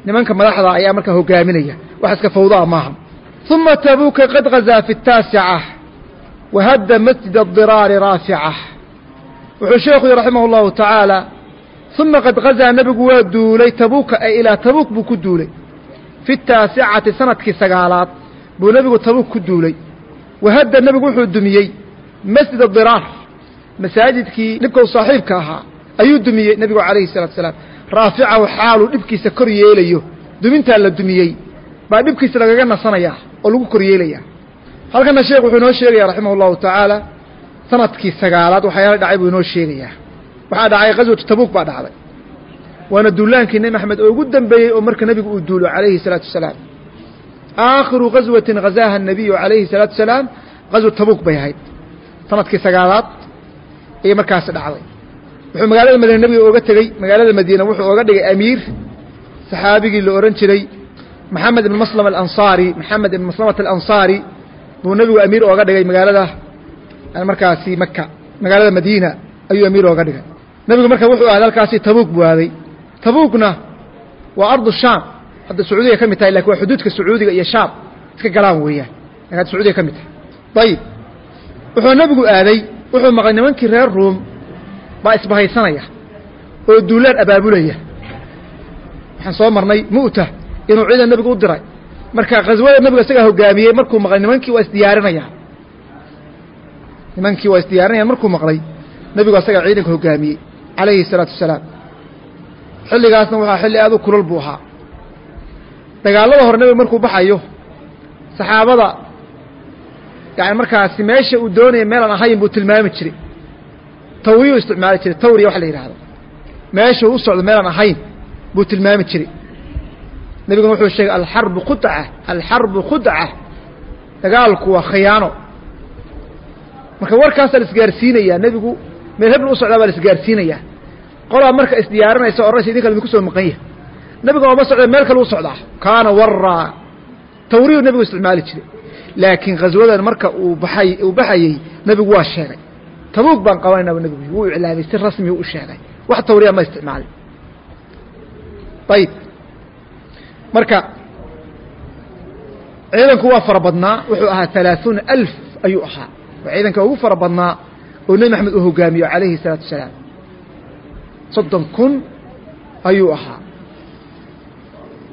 nimanka madaxda ayaa markaa hogaaminaya wax iska fawdaa maaha ثuma tabuuka qad gazaa fi الtaasica wahadda masjid الdiraari raafica wuxuu sheekhu yihi raximah الlahu taعaalى ثuma qad gazaa nebigu waa duulay tabuuka ay ilaa tabuuk buu ku duulay fi الtaasicati sanadkii sagaalaad buu nebigu tabuuk ku duulay wahadda nebigu wuxuu dumiyey masjid الdiraar masaajidkii dhibka u saaxiibka ahaa ayuu dumiyey nebigu calayhi الsalatu asalaam raaficahu xaaluu dhibkiisa kor yeelayo dumintaa la dumiyey baa dhibkiisa lagaga nasanayaa oo lagu kor yeelayaa. Halkana sheekh wuxuu inoo sheegayaa raximah ullahu tacaala sannadkii sagaalaad waxyaala dhacay buu inoo sheegayaa. Waxaa dhacay qaswatu tabuuk baa dhacday. Waana duulaankii nebi maxamed oo ugu dambeeyey oo marka nebigu uu duulo calayhi salaatu wasalaam. Aakhiru qaswatin hazaaha anabiyu calayhi salaatu wasalaam qaswat tabuuk bay ahayd. Sanadkii sagaalaad ayay markaasi dhacday wuxuu magaalada madiine nebiga oga tegey magaalada madiina wuxuu oga dhigay amiir saxaabigii la ohan jiray maxamed ibn maslam alansaari maxamed ibn maslamat alansaari buu nebigu amiir ooga dhigay magaalada markaasi maka magaalada madiina ayuu amiir ooga dhigay. Nebigu marka wuxuu aaday halkaasi tabuuk buu aaday. Tabuukna waa ardu shaam hadda sacuudiga ka mid tahay laakiin waa xuduudka sacuudiga iyo shaam iska galaan weeyaan. Lakin hadda sacuudiga ka mid tahay. Ayib wuxuu nebigu aaday wuxuu maqlay nimankii reer ruum baa isbahaysanaya? Oo duulaan abaabulaya. Waxaan soo marnay mu'ta inuu ciidan nebigu u diray. Marka khaswada nebiga isagaa hogaamiyey markuu maqlay nimankii waa isdiyaarinayaan nimankii waa isdiyaarinayaan markuu maqlay nebigu asagaa ciidanka hogaamiyey calayhi الsalaatu wasalaam. Xilligaasna waxaa xilli aad u kulol buu ahaa. Dagaallada hore nebigu markuu baxayo saxaabada yani markaasi meesha uu doonaya meelaan ahayn buu tilmaami jiray tawriyuu isticmaali jiray tawriya waxa la yidhahdo meeshuu u socdo meelaan ahayn buu tilmaami jiray. Nebiguna wuxuu sheegay alxarbu khudca alxarbu khudca dagaalku waa khiyaano. Marka warkaasaa la isgaarsiinayaa nebigu meel hebel u socdaa baa la isgaarsiinayaa. Qolaa marka isdiyaarinaysa oranaysa idinka idinku soo maqan yahay. Nebiga ooma socda meel kale u socdaa. Kaana waraa tawriyu nebigu isticmaali jiray. Laakiin khaswadan marka uu baxay uu baxayey nebigu waa sheegay tabuuk baan qabanayna bu nebigu wuu iclaamay si rasmi u sheegay wax tawriya ma isticmaalin ayib marka ciidanku waa fara badnaa wuxuu ahaa halaaثuuna alf ayuu ahaa waa ciidanka ugu fara badnaa oo nebi maxamed uu hogaamiyo calayhi الsalaatu wasalaam soddon kun ayuu ahaa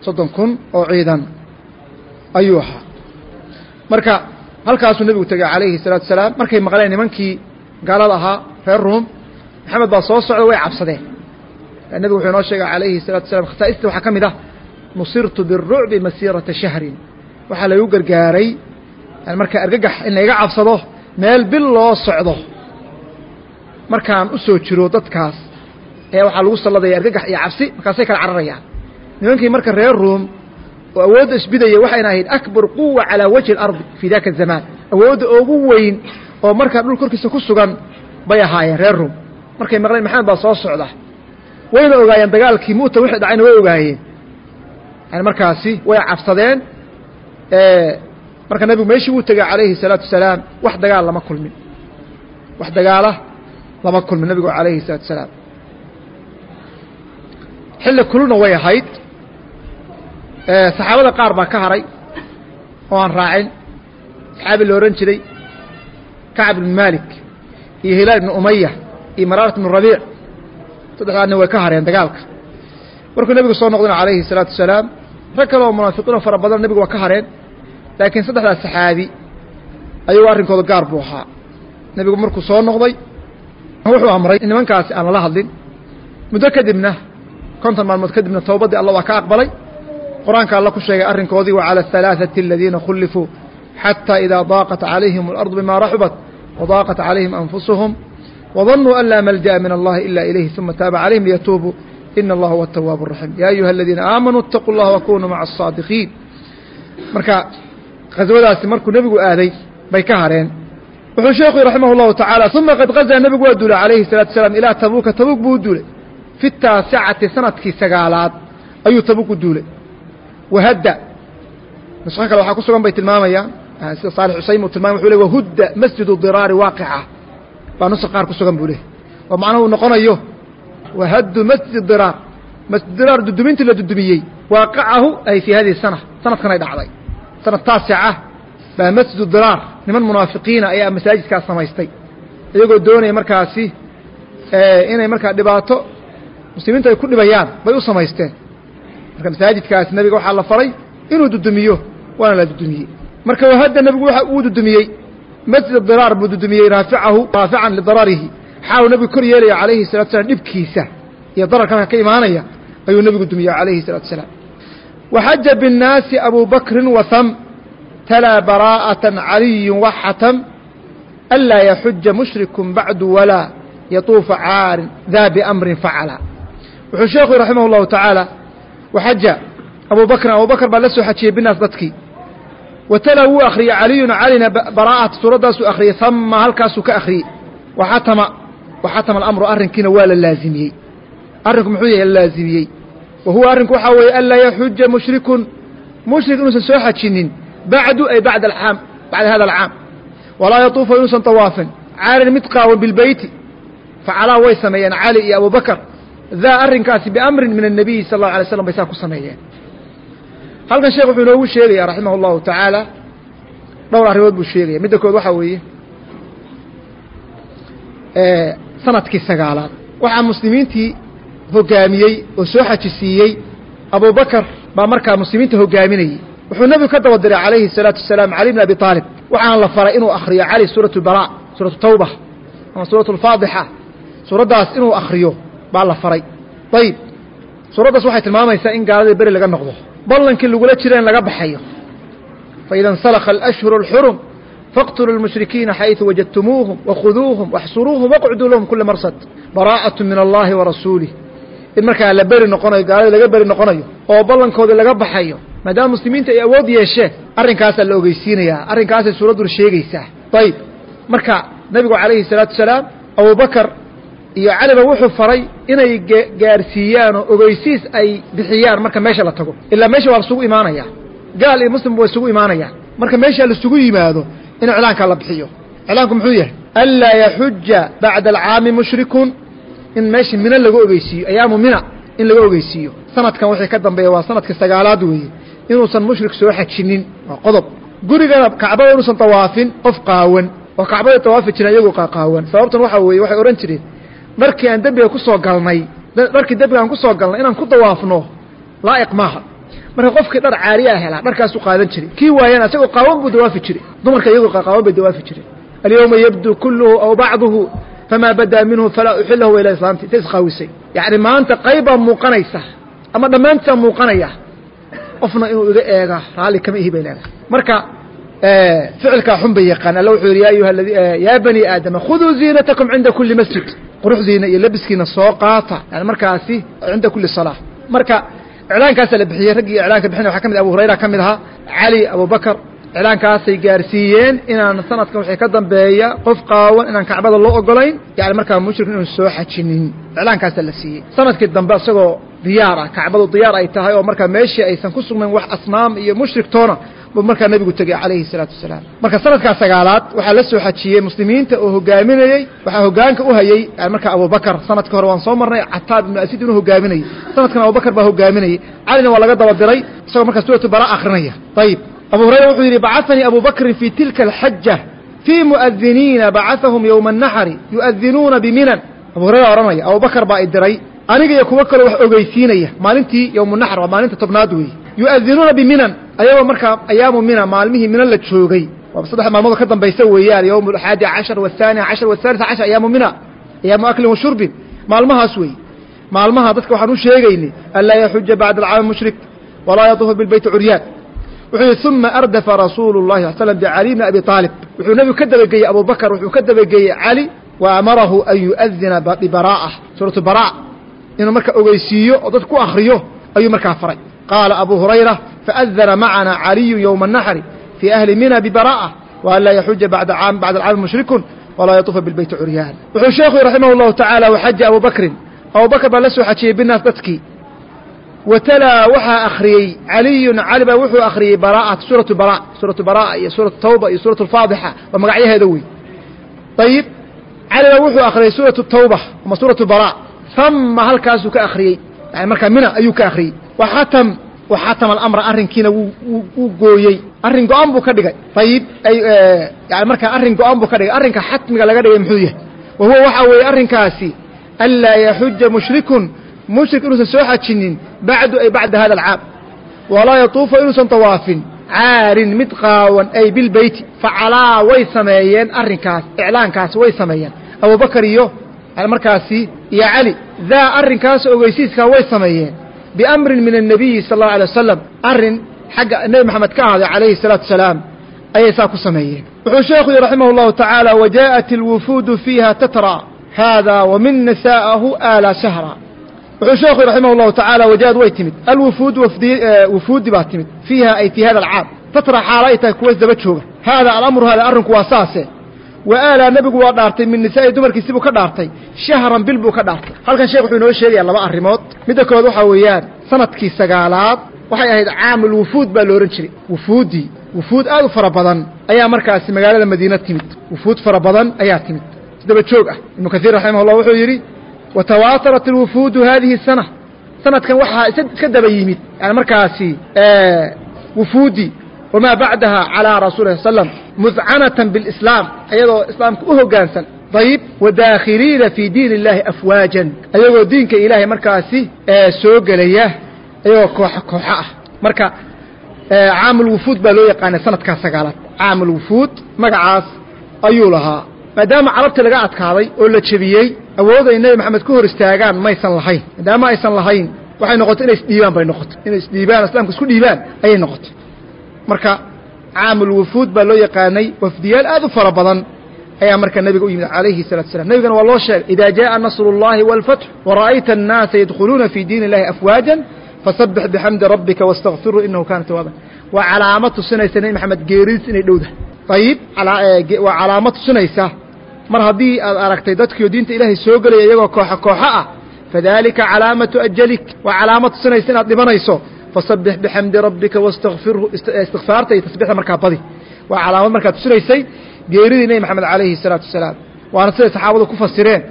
soddon kun oo ciidan ayuu ahaa marka halkaasuu nebigu tegay calayhi الsalaatu wasalaam markay maqleen nimankii gaalad ahaa reer ruum. Maxamed baa soo socda way cabsadeen. Nebigu wuxuu inoo sheegay calayhi salatu salam khasaa'ista waxaa ka mid ah nusirtu birucbi masiirata shahrin. Waxaa laygu gargaaray marka argagax in layga cabsado meel bil loo socdo. Markaan u jiro dadkaas ayaa waxaa lagu salladaya argagax iyo cabsi markaasay kala cararayaan. Nimankii marka reer ruum oo awoodda isbidaya waxayna ahayd akbar quwa calaa wajhi اlardi fii daka azamaan awoodda ugu weyn oo markaa dhul korkiisa ku sugan bay ahaayeen reer rum markay maqleen maxamed baa soo socda. Wayna ogaayeen dagaalkii mu'ta wixii dhacayna way ogaayeen. Yani markaasi way cabsadeen marka nebigu meeshii wuu tegay calayhi salaatu salaam wax dagaal lama kulmin. Wax dagaala lama kulmin nebigu calayhi salaatu salaam. Xilli kuluna way ahayd. Saxaabada qaar baa ka haray oo aan raacin. Saxaabi la oran jiray kacab ibn maalik iyo hilaal ibnu umaya iyo maraarat ibnu rabiic saddexdaa nin way ka hareen dagaalka. Markuu nebigu soo noqdana calayhi salaatu wasalaam rag kale oo munaafiqiinoo fara badan nebigu waa ka hareen laakiin saddexdaa saxaabi ayagoo arrinkooda gaar buu ahaa. Nebigu markuu soo noqday wuxuu amray in nimankaasi aan lala hadlin. Muddo kadibna konton maalmood kadibna towbaddii alla waa ka aqbalay. Qur'aanka alla ku sheegay arrinkoodii wa cala alhalaaثati aladiina khullifuu xataa idaa daaqat calayhim اlardu bima raxubat wadaaqat calayhim anfusuhum وظنوا أن لا ملجأ من الله إلا إليه ثم تاب عليهم ليتوبوا إن الله هو التواب الرحيم يا أيها الذين آمنوا اتقوا الله وكونوا مع الصادقين marka khaswadaasi markuu nebigu aaday bay ka hareen wuxuu sheekhu raximah الlahu taعaalى ثuma qad غazaa nebigu waa duulay calayhi الsalatu wasalaam ilaa tabuuka tabuuk buu u duulay fi taasicati sanadkii sagaalaad ayuu tabuuk u duulay wahadda nusqo kale waxaa ku sugan bay tilmaamayaan sida saalix xusaym uu tilmamay wuxuu le wahudda masjidu diraari waaqica. Baa nusa qaar ku sugan buu leh oo macnaha uu noqonayo wahaddu masjid diraar. Masjid diraar dudumintii la dudumiyey waaqacahu ay fii hadihi sana sanadkan ay dhacday. Sanad taasica baa masjidu diraar niman munaafiqiina ayaa masaajidkaas samaystay. Iyagoo doonaya markaasi inay markaa dhibaato muslimiinta ay ku dhibayaan bay u samaysteen. Marka masaajidkaasi nebiga waxaa la faray inuu dudumiyo waana la dudumiyey marka wahadda nebigu waxa uu dudumiyey masjid diraar buu dudumiyey raaficahu raafican lidararihi. Xaalu nebigu kor yeelaya calayhi salatu slam dhibkiisa iyo dararka marka ka imaanaya ayuu nebigu dumiyey calayhi salatu salaam. Waxaja biاnnaasi abu bakrin talaa baraa'atan caliyin waxatam anlaa yaxuja mushrikun bacdu walaa yatuufa caarin daa biamrin facala. Wuxuu sheekhu raximah اllahu tacaala waxaja abu bakrin baa la soo xajiyey binaas dadkii watala wuu akhriyey caliyun calina baraa'ata suuraddaasuu akhriyey ama halkaasuu ka akhriyey waxatama waxatama alamru arrinkiina waa la laazimiyey arrinku muxuu yahay la laazimiyey wa huwa arrinku waxaa weeye anlaa yaxuja mushrikun mushrik inuusan soo xajinin bacdu ay bacda alcaam bacda hada alcaam walaa yatuufa inuusan tawaafin caalan mid qaawan bilbeyti facalaa way sameeyeen cali iyo abubakar daa arrinkaasi biamrin min annabiyi sala allahu alay slam bay saa ku sameeyeen halkan sheekh wuxuu inoogu sheegaya raximah اllahu tacaala dhowr arrimood buu sheegaya midda kood waxaa weeye sanadkii sagaalaad waxaa muslimiintii hogaamiyey oo soo xajisiiyey abu bakr baa markaa muslimiinta hogaaminayey wuxuu nebigu ka daba diray calayhi الsalaatu wasalaam cali bn abi aalib waxaana la faray inuu akhriyo cali suuraة bara suuraةu tawba ama suuraة اlfaadixa suuraddaas inuu akhriyo baa la faray ayib suuraddaas waxay tilmaamaysaa in gaaladii beri laga noqdo ballankii lagula jira in laga baxayo faida اnsalakha alأshhuru اlxurum fاqtuluu اlmushrikiina xayثu wajadtumuuhum wakhuduuhum waxsuruuhum waqcduu lahum kula marsad baraa'aة min allahi warasuulih in markaa la beri noqonayo gaaladii laga beri noqonayo oo ballankoodii laga baxayo maadaama muslimiinta ay awood yeesheen arrinkaasaa la ogeysiinayaa arrinkaasay suuradduna sheegaysaa ayib marka nebigu calayhi الsalaatu wasalaam abubakr iyo caliba wuxuu faray inay gaarsiiyaan oo ogeysiis ay bixiyaan marka meesha la tago. Ilaa meesha waa lasugu imaanaya gaal iyo muslim waa isugu imaanaya marka meesha lasugu yimaado in iclaanka la bixiyo. Iclaanku muxuu yahay? Anlaa yaxuja bacda alcaami mushrikun. In meesha mina laga ogeysiiyo. Ayaamu mina in laga ogeysiiyo. Sanadkan wixii ka dambeeya waa sanadka sagaalaad weeye. Inuusan mushrik soo xajinin. Waa qodob. Gurigana kacbada inuusan tawaafin qof qaawan. Oo kacbada tawaafi jiran iyagoo qaqaawan sababtan waxaa weeye waxay odhan jireen dharkii aan dembiga ku soo galnay dharkii dembiga aan ku galnay inaan ku dawaafno laa'iq maaha. Marka qofkii dhar caariyaa helaa dharkaasuu qaadan jiray. Kii waayana isagoo qaawan buu dawaafi jiray. Dumarka iyagoo qaqaawan bay dawaafi jireen alyawma yabdu kulluhu aw bacduhu famaa badaa minhu falaa uxilahu ila islaamti intay isqaawisay yacni maanta qaybbaa muuqanaysa ama dhammaantisaa muuqanaya. Qofna inuu iga eega raalli kama ihi bay leedahay. Marka ficilkaa xun bay yaqaan alla wuxuu yidhi ya ayuha yaa bani aadama khuduu ziinatakum cinda kuli masjid. Quruxdiina iyo labiskiina soo qaata. Yani markaasi cinda kuli salaa marka iclaankaasaa la bixiyey raggii iclaanka bixinay waxaa ka mid abu hurayra ka mid ahaa cali abubakr iclaankaasay gaarsiiyeen inaan sanadkan wixii ka dambeeya qof qaawan inaan kacbada loo ogolayn yani markaa mushrik inuu soo xajinin. Iclaankaasaa la siiyey. Sanadkii dambe isagoo diyaar ah kacbadu diyaar ay tahay oo markaa meeshii aysan ku sugnayn wax asnaam iyo mushrik toona buu markaa nebigu tegey calayhi salaatu wasalaam. Marka sanadkaa sagaalaad waxaa la soo xajiyey muslimiinta oo hogaaminayey waxaa hogaanka u hayey markaa abubakr sanadka hore waan soo marnay cataab ibnu asid inuu hogaaminayey sanadkan abubakr baa hogaaminayey calina waa laga daba diray isagoo markaa suuratu bara akrinaya ayib abu hurayra wuxuu yidhi bacahanii abu fii tilka alxaja fii mu'adiniina bacahahum yowma annaxri yu'adinuuna biminan. Abu hurayra odhanaya abubakr baa i aniga iyo kuwo kaloo wax ogeysiinaya maalintii yowmunaxr waa maalinta tobnaad weeye. Yu'adinuuna biminan ayagoo markaa ayaamu mina maalmihii mina la joogay. Saddex maalmood ka dambaysa weeyaan yowm alxaadi cashar waathaani cashar waathalita cashar ayaamu mina ayaamu aklin wa maalmahaas weeye maalmaha dadka waxaan u sheegaynay anlaa yaxuja bacda alcaami mushrik walaa yatuufa bilbeyti curyaan. Wuxuu yihi uma ardafa rasuulu اllahi sal slm bicali bni abi aalib wuxuu nebigu ka dabageeyey abu wuxuu ka dabageeyey cali wa amarahu an yu'adina bibara'a suuratu bara inuu marka ogeysiiyo oo dad ku akriyo ayuu markaa faray. Qaala abu hurayra faأdana macana caliyu ywma الnaxri fii ahli mina bibara'a waan laa yaxuja bacda alcaami mushrikun walaa yatuufa bilbeyti curyaan wuxuu sheekhu raximah اllahu tacaala waxaja abu bakrin abu bakr baa la soo xajiyey binaas dadkii watalaa waxaa akhriyey caliyun cali baa wuxuu akhriyey bara'at suuratu bara suuratu bara'a iyo suuratu tawba iyo suuratu alfaadixa waa magacyaheeda wey ayib cali baa wuxuu akhriyey suuratu tawba ama suuratu bara hama halkaasuu ka akhriyey yani markaa mina ayuu ka akhriyey waxatam waxatama alamra arrinkiina wuu gooyey. Arrin go-an buu ka dhigay. Ayib yani markaa arrin go-an buu ka dhigay. Arrinka xatmiga laga dhigay muxuu yahay? Wa huwa waxaa weeye arrinkaasi anlaa yaxuja mushrikun. Mushrik inuusan soo xajinin bacdu ay bacda hada alcaam walaa yatuufa inuusan tawaafin. Caarin mid qaawan ay bilbeyti facalaa way sameeyeen arrinkaas iclaankaas way sameeyeen. Abubakar iyo markaasi iyo cali daa arrinkaas ogeysiiskaa way sameeyeen biamrin min الnabiyi sal اllahu alay wasalam arrin xagga nebi maxamed ka ahday calayhi الsalaatu wasalaam ayay saa ku sameeyeen wuxuu sheekhu yihi raximah اllahu tacaala wajaءat اlwufuudu fiiha tatra hada wamin nisa'ahu aala shahra wuxuu sheekhu yihi raximah اllahu tacaala wajaad way timid alwufuud wufuudi baa timid fiiha ay fii hada alcaam tatra xaala ay tahay kuwas daba jooga hada alamru hada arrinku waa saase wa aalaa nebigu waa dhaartay min nisaa'i dumarkiisi buu ka dhaartay shahran bil buu ka dhaartay. Halkan sheekh wuxuu inoo sheegayaa laba arrimood. Midda kood waxaa weeyaan sannadkii sagaalaad waxay ahayd caamul wufuud baa la odhan jiray. Wufuuddii wufuud aad u fara badan ayaa markaasi magaalada madiina timid. Wufuud fara badan ayaa timid. Isdaba joog ah ibnu kaiir raximah ullah wuxuu yidhi watawaatarat alwufuudu haadihi sana. Sanadkan waxaa iska daba yimid. Yani markaasi wufuuddii wamaa bacdaha calaa rasuuli l slam mudcanatan biاlislaam ayadoo islaamka u hoggaansan dayib wadaakhiliina fii diin illaahi afwaajan ayagoo diinka ilaahay markaasi soo gelaya ayagoo kooxa kooxo ah marka caamul wufuud baa loo yaqaanay sanadkaa sagaalaad caamul wufuud magacaas ayuu lahaa maadaama carabti laga adkaaday oo la jebiyey awood ay nebi maxamed ku hor istaagaan maysan lahayn maadaama aysan lahayn waxay noqotay inay isdhiibaan bay noqotay inay isdhiibaan islamka isku dhiibaan ayay noqotay marka caamul wufuud baa loo yaqaanay wafdiyaal aad u fara badan ayaa marka nebiga u yimid calayhi salatu salam nebigana waa loo sheegay idaa jaءa nasru اllahi wاlfatx wara'ayta الnaasa yadkhuluuna fii diin illahi afwaajan fasabbix bixamdi rabbika wastakfiruu inahu kana tawaaban waa calaamad tusinaysa nebi maxamed geeridiis inay dhowdahay ayib waa calaamad tusinaysa mar haddii aad aragtay dadkiio diinta ilaahay soo gelaya iyagoo kooxo kooxo ah fadalika calaamatu ajalik waa calaamad tusinaysa inaad dhimanayso fasabbix bixamdi rabbika wastakfirhu istikfaarta iyo tasbixda markaa badi. Waa calaamad markaa tusinaysay geeridii nebi maxamed calayhi salaatu wasalaam. Waana siday saxaabadu ku fasireen.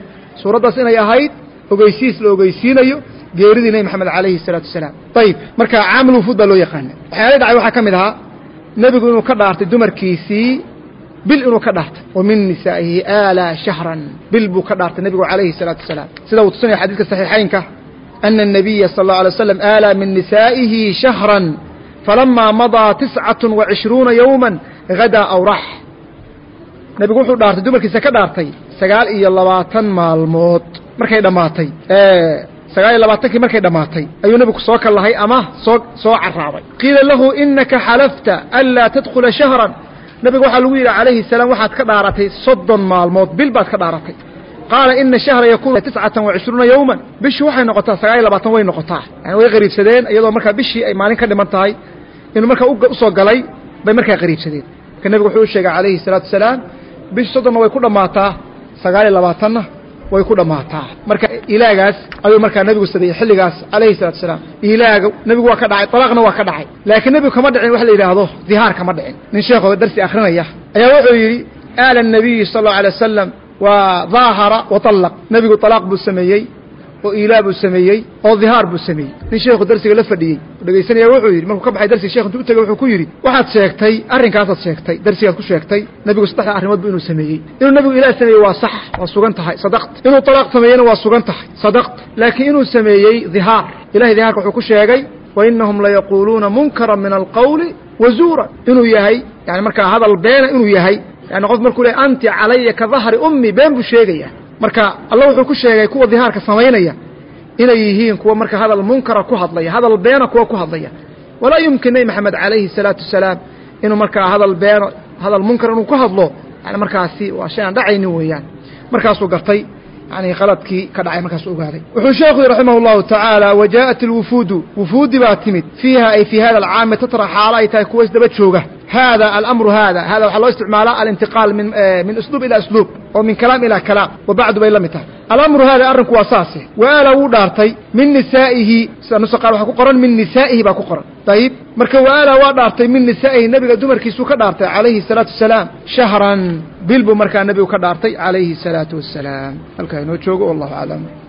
Suuraddaas inay ahayd ogeysiis la ogeysiinayo geeridii nebi maxamed calayhi salaatu wasalaam. Ayib marka caamul wufuud baa loo yaqaana waxyaala dhacay waxaa ka mid ahaa nebigu inuu ka dhaartay dumarkiisii bil inuu ka dhaartay. Wa min nisaa'ihi aala shahran bil buu ka dhaartay nebigu calayhi salaatu wasalaam. Sida uu tusinaya xadiiska saxiixaynka ana الnabiya sal اlه alay slam aala min nisaa'ihi shahra falamaa madaa tiscaة وacishruuna yowma hadaa aw rax nebigu wuxuu dhaartay dumarkiisa ka dhaartay sagaal iyo labaatan maalmood markay dhammaatay sagaal iyo labaatankii markay dhammaatay ayuu nebigu soo kallahay ama soo soo carraabay qiila lahu inaka xalafta anlaa tadkula shahran nebiga waxaa lagu yidhi calayhi salaam waxaad ka dhaaratay soddon maalmood bil baad ka dhaaratay qaala ina shahra yakunu tiscatan wacishruuna yowman bishii waxay noqotaa sagaal iyo labaatan way noqotaa yani way qariibsadeen iyadoo markaa bishii ay maalin ka dhiman tahay inuu markaa u soo galay bay markaa qariibsadeen marka nebigu wuxuu u sheegay calayhi salaatu wasalaam bishii soddonna way ku dhammaataa sagaal iyo labaatanna way ku dhammaataa marka ilaagaas ayuu markaa nebigu sameeyey xilligaas calayhi salatu wasalaam ilaaga nebigu waa ka dhacay talaaqna waa ka dhacay laakiin nebigu kama dhicin wax la yidhaahdo dihaar kama dhicin nin sheekh oo darsi akhrinaya ayaa wuxuu yidhi aala nabiyi waa daahara wa طallaq nebigu طalaaq buu sameeyey oo iilaa buu sameeyey oo dihaar buu sameeyey nin sheekhu darsiga la fadhiyey oo dhegaysanaya wuxuu yidhi markuu ka baxay darsiga shekh intuu u tegey wuxuu ku yidhi waxaad sheegtay arrinkaasaad sheegtay darsigaad ku sheegtay nebigu saddexda arrimood bu inuu sameeyey inuu nebigu ilaah sameeyey waa sax waa sugan tahay sadaqta inuu طalaaq sameeyeyna waa sugan tahay sadaqta laakiin inuu sameeyey dihaar ilahay dihaarka wuxuu ku sheegay wainahum layaquuluuna munkara min alqowli wa zuura inuu yahay yani markaa hadal beena inuu yahay yani qof markuu le anti calaya ka dahri ummi been buu sheegaya marka alla wuxuu ku sheegay kuwa dihaarka samaynaya inay yihiin kuwa marka hadal munkara ku hadlaya hadal beena kuwa ku hadlaya walaa yumkin nebi maxamed calayhi salaatu wasalaam inuu markaa hadal beeno hadal munkar inuu ku hadlo yani markaasi waa shay aan dhacaynin weeyaan markaasuu gartay yani khaladkii ka dhacay markaasuu ogaaday wuxuu sheekhu yihi raximah اllahu tacaala wajaءat اlwufuudu wufuudi baa timid fiiha ay fii hada alcaami tatra xaalo ay tahay kuwa isdaba jooga hada almru hada hada waxaa loo isticmaalaa alintiqaal min min usluub ilaa usluub oo min kalaam ilaa kalaam wa bay la mid tahay alamru hada arrinku waa saase waaala wuu dhaartay min nisaa'ihi nusa qaar waxaa ku qoran min nisaa'ihi baa ku qoran dayib marka waaala waa dhaartay min nisaa'ihi nebiga dumarkiisuu ka dhaartay calayhi salaatu wasalaam shahran bil buu markaa nebigu ka dhaartay calayhi salaatu wassalaam halkaa inoo joogo wallahu aclam